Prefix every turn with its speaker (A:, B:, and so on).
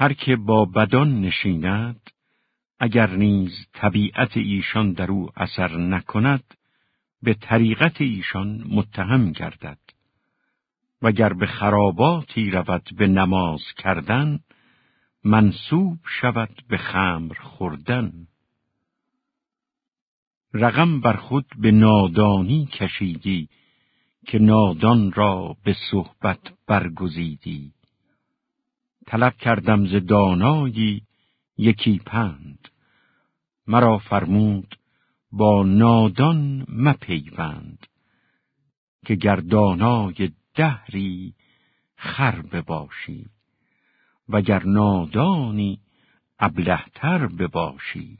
A: هر که با بدان نشیند اگر نیز طبیعت ایشان در او اثر نکند به طریقت ایشان متهم گردد. وگر به خراباتی رود به نماز کردن منصوب شود به خمر خوردن. رقم بر خود به نادانی کشیدی که نادان را به صحبت برگزیدی. طلب کردم ز دانایی یکی پند. مرا فرمود با نادان مپیوند که گردانای دهری خر بباشی وگر نادانی ابلهتر بباشی.